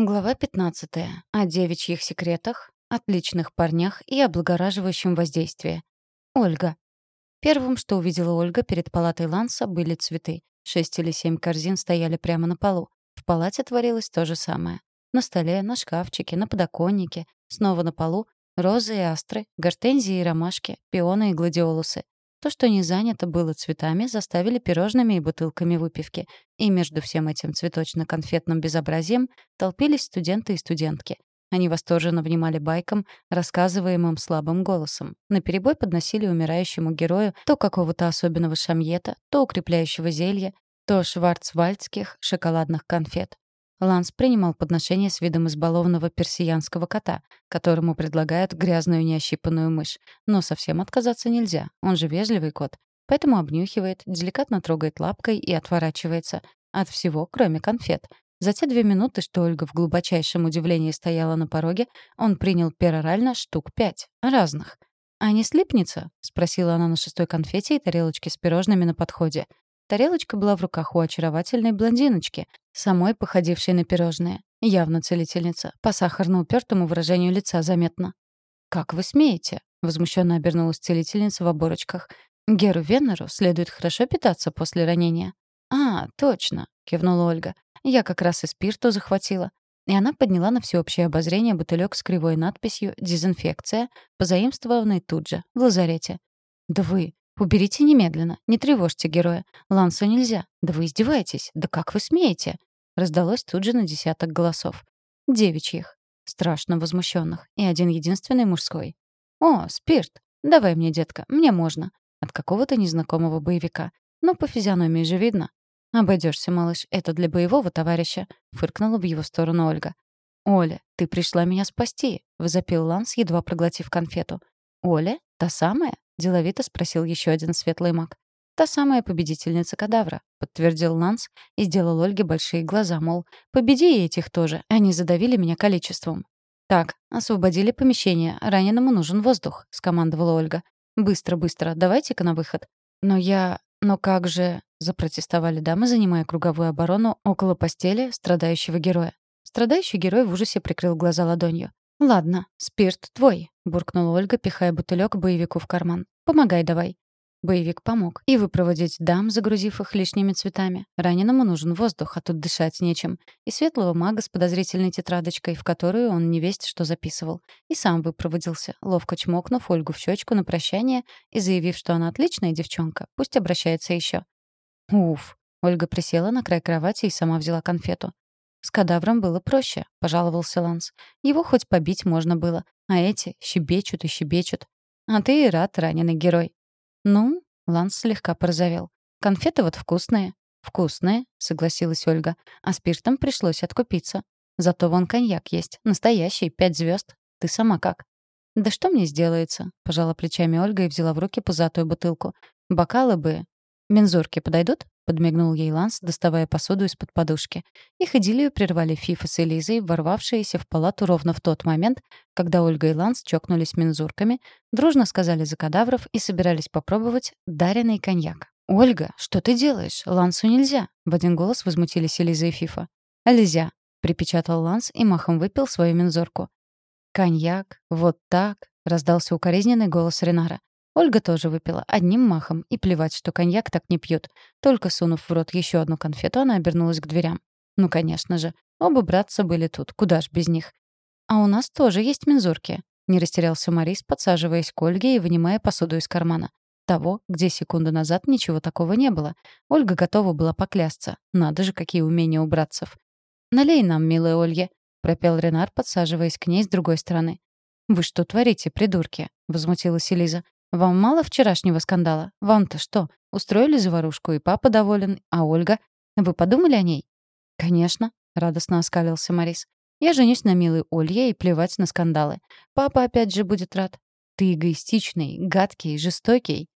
Глава 15. О девичьих секретах, отличных парнях и облагораживающем воздействии. Ольга. Первым, что увидела Ольга перед палатой Ланса, были цветы. Шесть или семь корзин стояли прямо на полу. В палате творилось то же самое. На столе, на шкафчике, на подоконнике, снова на полу — розы и астры, гортензии и ромашки, пионы и гладиолусы. То, что не занято было цветами, заставили пирожными и бутылками выпивки. И между всем этим цветочно-конфетным безобразием толпились студенты и студентки. Они восторженно внимали байкам, рассказываемым слабым голосом. Наперебой подносили умирающему герою то какого-то особенного шамьета, то укрепляющего зелья, то шварцвальдских шоколадных конфет. Ланс принимал подношение с видом избалованного персиянского кота, которому предлагают грязную неощипанную мышь. Но совсем отказаться нельзя, он же вежливый кот. Поэтому обнюхивает, деликатно трогает лапкой и отворачивается. От всего, кроме конфет. За те две минуты, что Ольга в глубочайшем удивлении стояла на пороге, он принял перорально штук пять. Разных. «А не слипнется?» — спросила она на шестой конфете и тарелочке с пирожными на подходе. Тарелочка была в руках у очаровательной блондиночки, самой походившей на пирожное. Явно целительница. По сахарно-упертому выражению лица заметно. «Как вы смеете?» — возмущенно обернулась целительница в оборочках. «Геру Веннеру следует хорошо питаться после ранения». «А, точно», — кивнула Ольга. «Я как раз и спирту захватила». И она подняла на всеобщее обозрение бутылек с кривой надписью «Дезинфекция», позаимствованный тут же, в лазарете. «Да вы, «Уберите немедленно, не тревожьте героя. Лансу нельзя. Да вы издеваетесь. Да как вы смеете?» Раздалось тут же на десяток голосов. Девичьих. Страшно возмущенных. И один единственный мужской. «О, спирт! Давай мне, детка, мне можно». От какого-то незнакомого боевика. Но по физиономии же видно. «Обойдешься, малыш, это для боевого товарища», — фыркнула в его сторону Ольга. «Оля, ты пришла меня спасти», — возопил Ланс, едва проглотив конфету. «Оля? Та самая?» — деловито спросил еще один светлый маг. «Та самая победительница кадавра», — подтвердил Ланс и сделал Ольге большие глаза, мол, «победи и этих тоже, они задавили меня количеством». «Так, освободили помещение, раненому нужен воздух», — скомандовала Ольга. «Быстро, быстро, давайте-ка на выход». «Но я... Но как же...» — запротестовали дамы, занимая круговую оборону около постели страдающего героя. Страдающий герой в ужасе прикрыл глаза ладонью. «Ладно, спирт твой», — буркнула Ольга, пихая бутылек боевику в карман. «Помогай давай». Боевик помог. И выпроводить дам, загрузив их лишними цветами. Раненому нужен воздух, а тут дышать нечем. И светлого мага с подозрительной тетрадочкой, в которую он не весть что записывал. И сам выпроводился, ловко чмокнув Ольгу в щечку на прощание и заявив, что она отличная девчонка, пусть обращается еще. Уф. Ольга присела на край кровати и сама взяла конфету. «С кадавром было проще», — пожаловался Ланс. «Его хоть побить можно было, а эти щебечут и щебечут. А ты и рад, раненый герой». «Ну?» — Ланс слегка порозовел. «Конфеты вот вкусные». «Вкусные», — согласилась Ольга. «А спиртом пришлось откупиться. Зато вон коньяк есть. Настоящий, пять звезд. Ты сама как?» «Да что мне сделается?» — пожала плечами Ольга и взяла в руки пузатую бутылку. «Бокалы бы...» «Мензурки подойдут?» Подмигнул ей Ланс, доставая посуду из-под подушки. Их идиллию прервали Фифа с Элизой, ворвавшиеся в палату ровно в тот момент, когда Ольга и Ланс чокнулись мензурками, дружно сказали за кадавров и собирались попробовать даренный коньяк. «Ольга, что ты делаешь? Лансу нельзя!» — в один голос возмутились Элиза и Фифа. «Нельзя!» — припечатал Ланс и махом выпил свою мензурку. «Коньяк? Вот так!» — раздался укоризненный голос Ренара. Ольга тоже выпила одним махом, и плевать, что коньяк так не пьют. Только сунув в рот еще одну конфету, она обернулась к дверям. Ну, конечно же. Оба братца были тут, куда ж без них. «А у нас тоже есть мензурки», — не растерялся Морис, подсаживаясь к Ольге и вынимая посуду из кармана. Того, где секунду назад ничего такого не было. Ольга готова была поклясться. Надо же, какие умения у братцев. «Налей нам, милая Ольга», — пропел Ренар, подсаживаясь к ней с другой стороны. «Вы что творите, придурки?» — возмутилась Элиза. Вам мало вчерашнего скандала? Вам-то что? Устроили заварушку, и папа доволен, а Ольга? Вы подумали о ней? Конечно, радостно оскалился Марис. Я женюсь на милой Олье и плевать на скандалы. Папа опять же будет рад. Ты эгоистичный, гадкий, жестокий.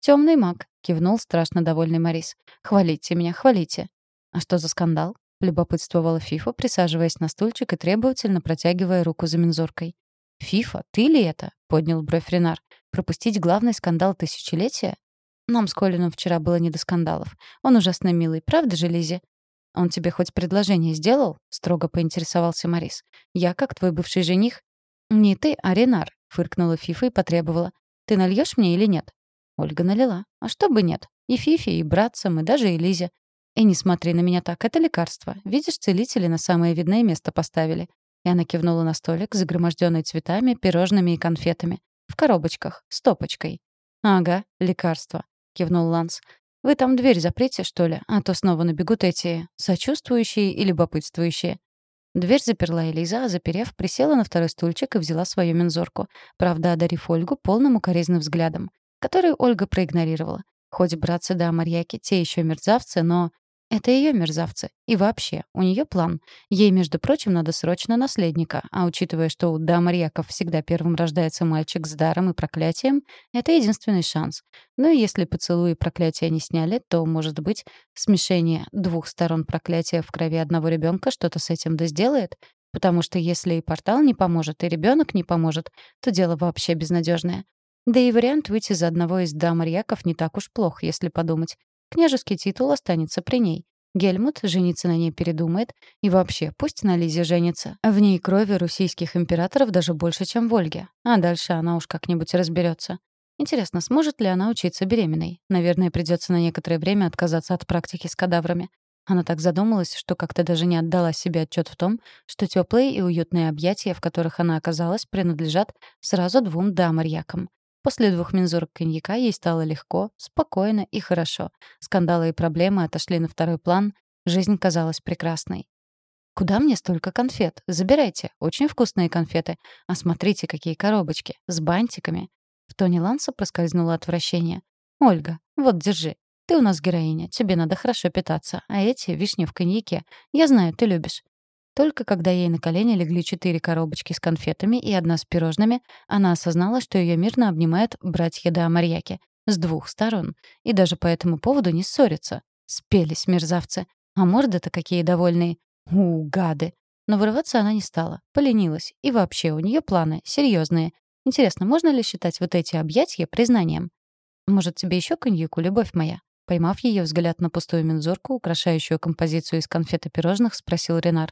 Темный маг, кивнул страшно довольный Марис. Хвалите меня, хвалите. А что за скандал? любопытствовала Фифа, присаживаясь на стульчик и требовательно протягивая руку за мензуркой. «Фифа, ты ли это?» — поднял бровь Ренар. «Пропустить главный скандал тысячелетия? Нам с Колином вчера было не до скандалов. Он ужасно милый, правда же, Лизи?» он тебе хоть предложение сделал?» — строго поинтересовался Морис. «Я, как твой бывший жених?» «Не ты, а Ренар», — фыркнула Фифа и потребовала. «Ты нальешь мне или нет?» Ольга налила. «А что бы нет? И Фифе, и братцам, и даже и Лизе. И не смотри на меня так, это лекарство. Видишь, целители на самое видное место поставили». И она кивнула на столик, загроможденный цветами, пирожными и конфетами. Коробочках, стопочкой. «Ага, лекарство», — кивнул Ланс. «Вы там дверь заприте, что ли? А то снова набегут эти сочувствующие и любопытствующие». Дверь заперла Элиза, а заперев, присела на второй стульчик и взяла свою мензурку, правда, одарив Ольгу полным укоризным взглядом, который Ольга проигнорировала. Хоть братцы да Марьяки те еще мерзавцы, но это ее мерзавцы. И вообще, у нее план. Ей, между прочим, надо срочно наследника. А учитывая, что у Дамарьяков всегда первым рождается мальчик с даром и проклятием, это единственный шанс. Ну и если поцелуи и проклятия не сняли, то, может быть, смешение двух сторон проклятия в крови одного ребенка что-то с этим да сделает? Потому что если и портал не поможет, и ребенок не поможет, то дело вообще безнадежное. Да и вариант выйти за одного из дамарьяков не так уж плох, если подумать. Княжеский титул останется при ней. Гельмут жениться на ней передумает. И вообще, пусть на Лизе женится. В ней крови русийских императоров даже больше, чем в Ольге. А дальше она уж как-нибудь разберется. Интересно, сможет ли она учиться беременной? Наверное, придется на некоторое время отказаться от практики с кадаврами. Она так задумалась, что как-то даже не отдала себе отчет в том, что теплые и уютные объятия, в которых она оказалась, принадлежат сразу двум дамарьякам. После двух мензурок коньяка ей стало легко, спокойно и хорошо. Скандалы и проблемы отошли на второй план. Жизнь казалась прекрасной. «Куда мне столько конфет? Забирайте. Очень вкусные конфеты. А смотрите, какие коробочки. С бантиками». В тоне Ланса проскользнуло отвращение. «Ольга, вот, держи. Ты у нас героиня. Тебе надо хорошо питаться. А эти — вишни в коньяке. Я знаю, ты любишь. Только когда ей на колени легли четыре коробочки с конфетами и одна с пирожными, она осознала, что ее мирно обнимают братья да Марьяки с двух сторон, и даже по этому поводу не ссорятся. Спелись мерзавцы. А морды-то какие довольные. У, гады. Но вырываться она не стала, поленилась. И вообще, у нее планы серьезные. Интересно, можно ли считать вот эти объятия признанием? Может, тебе еще коньяку, любовь моя? Поймав ее взгляд на пустую мензурку, украшающую композицию из конфет и пирожных, спросил Ренар.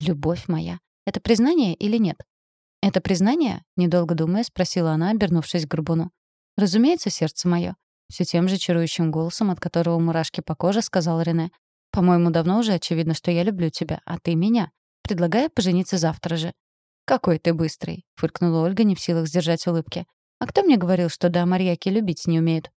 «Любовь моя. Это признание или нет?» «Это признание?» — недолго думая, спросила она, обернувшись к Горбуну. «Разумеется, сердце мое», — все тем же чарующим голосом, от которого мурашки по коже, сказал Рене. «По-моему, давно уже очевидно, что я люблю тебя, а ты меня. Предлагаю пожениться завтра же». «Какой ты быстрый», — фыркнула Ольга, не в силах сдержать улыбки. «А кто мне говорил, что да, марьяки любить не умеют?»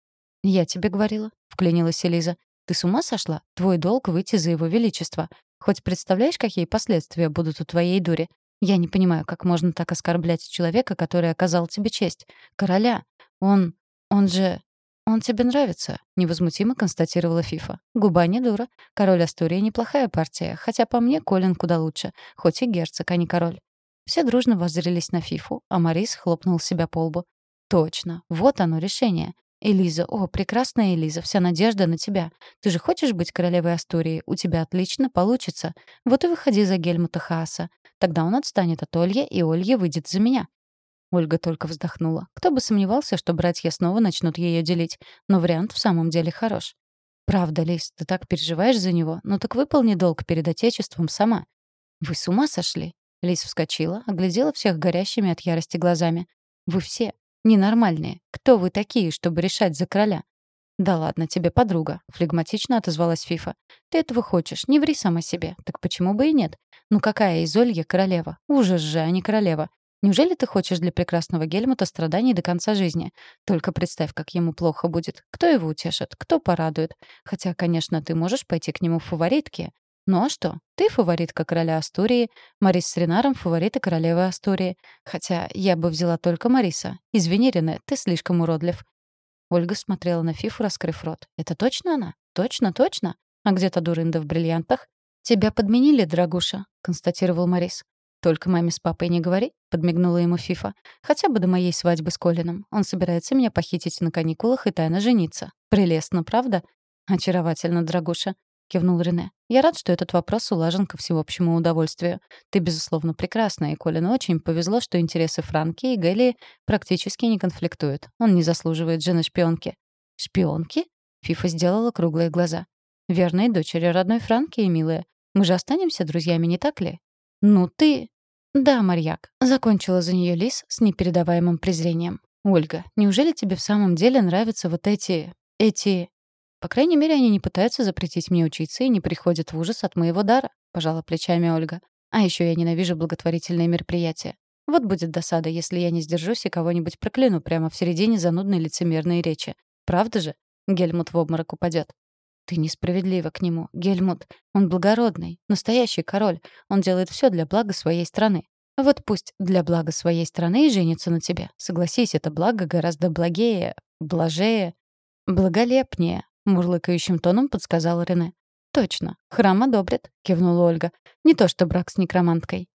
«Я тебе говорила», — вклинилась Элиза. «Ты с ума сошла? Твой долг — выйти за его величество. Хоть представляешь, какие последствия будут у твоей дури? Я не понимаю, как можно так оскорблять человека, который оказал тебе честь. Короля. Он... он же... «Он тебе нравится», — невозмутимо констатировала Фифа. «Губа не дура. Король Астурии — неплохая партия, хотя по мне Колин куда лучше, хоть и герцог, а не король». Все дружно воззрелись на Фифу, а Марис хлопнул себя по лбу. «Точно, вот оно решение. «Элиза, о, прекрасная Элиза, вся надежда на тебя. Ты же хочешь быть королевой Астурии? У тебя отлично получится. Вот и выходи за Гельмута Хааса. Тогда он отстанет от Ольги, и Ольга выйдет за меня». Ольга только вздохнула. Кто бы сомневался, что братья снова начнут ее делить. Но вариант в самом деле хорош. «Правда, Лиз, ты так переживаешь за него? Ну так выполни долг перед Отечеством сама». «Вы с ума сошли?» Лиз вскочила, оглядела всех горящими от ярости глазами. «Вы все, Ненормальные. Кто вы такие, чтобы решать за короля? Да ладно тебе, подруга, флегматично отозвалась Фифа. Ты этого хочешь, не ври сама себе. Так почему бы и нет? Ну какая из Ольги королева? Ужас же, а не королева. Неужели ты хочешь для прекрасного Гельмута страданий до конца жизни? Только представь, как ему плохо будет. Кто его утешит? Кто порадует? Хотя, конечно, ты можешь пойти к нему в фаворитки. Ну а что? Ты фаворитка короля Астурии, Марис с Ренаром фаворита королевы Астурии. Хотя я бы взяла только Мариса. Извини, Рене, ты слишком уродлив. Ольга смотрела на Фифу, раскрыв рот. «Это точно она? Точно, точно? А где-то дурында в бриллиантах?» «Тебя подменили, дорогуша», — констатировал Марис. «Только маме с папой не говори», — подмигнула ему Фифа. «Хотя бы до моей свадьбы с Колином. Он собирается меня похитить на каникулах и тайно жениться. Прелестно, правда?» «Очаровательно, дорогуша кивнул Рене. «Я рад, что этот вопрос улажен ко всеобщему удовольствию. Ты, безусловно, прекрасна, и Колину очень повезло, что интересы Франки и Гэлли практически не конфликтуют. Он не заслуживает жены-шпионки». «Шпионки?» Фифа сделала круглые глаза. верной дочери родной Франки, милая. Мы же останемся друзьями, не так ли? Ну ты... Да, Марьяк, закончила за нее Лис с непередаваемым презрением. Ольга, неужели тебе в самом деле нравятся вот эти... эти... По крайней мере, они не пытаются запретить мне учиться и не приходят в ужас от моего дара, пожала плечами Ольга. А еще я ненавижу благотворительные мероприятия. Вот будет досада, если я не сдержусь и кого-нибудь прокляну прямо в середине занудной лицемерной речи. Правда же? Гельмут в обморок упадет. Ты несправедлива к нему, Гельмут. Он благородный, настоящий король. Он делает все для блага своей страны. Вот пусть для блага своей страны и женится на тебе. Согласись, это благо гораздо благее, блажее, благолепнее, мурлыкающим тоном подсказала Рене. Точно, храм одобрит, кивнула Ольга. Не то что брак с некроманткой.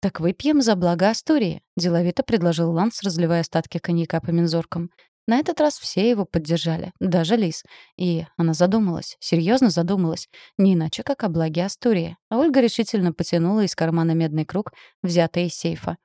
«Так выпьем за благо Астурии», — деловито предложил Ланс, разливая остатки коньяка по мензуркам. На этот раз все его поддержали, даже Лис. И она задумалась, серьезно задумалась, не иначе, как о благе Астурии. А Ольга решительно потянула из кармана медный круг, взятый из сейфа.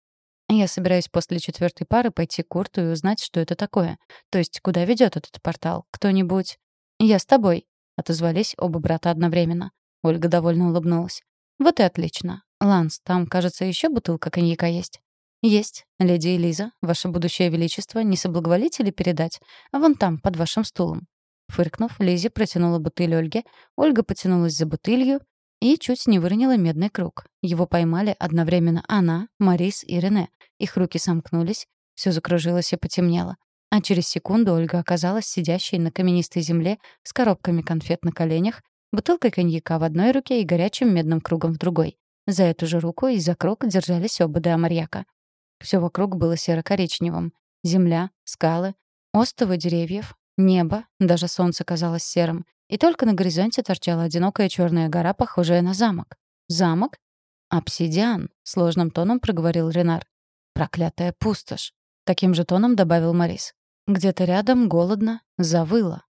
Я собираюсь после четвертой пары пойти к Курту и узнать, что это такое. То есть, куда ведет этот портал? Кто-нибудь? «Я с тобой», — отозвались оба брата одновременно. Ольга довольно улыбнулась. «Вот и отлично. Ланс, там, кажется, еще бутылка коньяка есть». «Есть. Леди Элиза, ваше будущее величество, не соблаговолите ли передать? Вон там, под вашим стулом». Фыркнув, Лизи протянула бутыль Ольге, Ольга потянулась за бутылью и чуть не выронила медный круг. Его поймали одновременно она, Марис и Рене. Их руки сомкнулись, все закружилось и потемнело. А через секунду Ольга оказалась сидящей на каменистой земле с коробками конфет на коленях, бутылкой коньяка в одной руке и горячим медным кругом в другой. За эту же руку и за круг держались оба Амарьяка. Все вокруг было серо-коричневым. Земля, скалы, остовы деревьев, небо, даже солнце казалось серым. И только на горизонте торчала одинокая черная гора, похожая на замок. Замок? «Обсидиан», — сложным тоном проговорил Ренар. «Проклятая пустошь», — таким же тоном добавил Морис. Где-то рядом голодно завыло.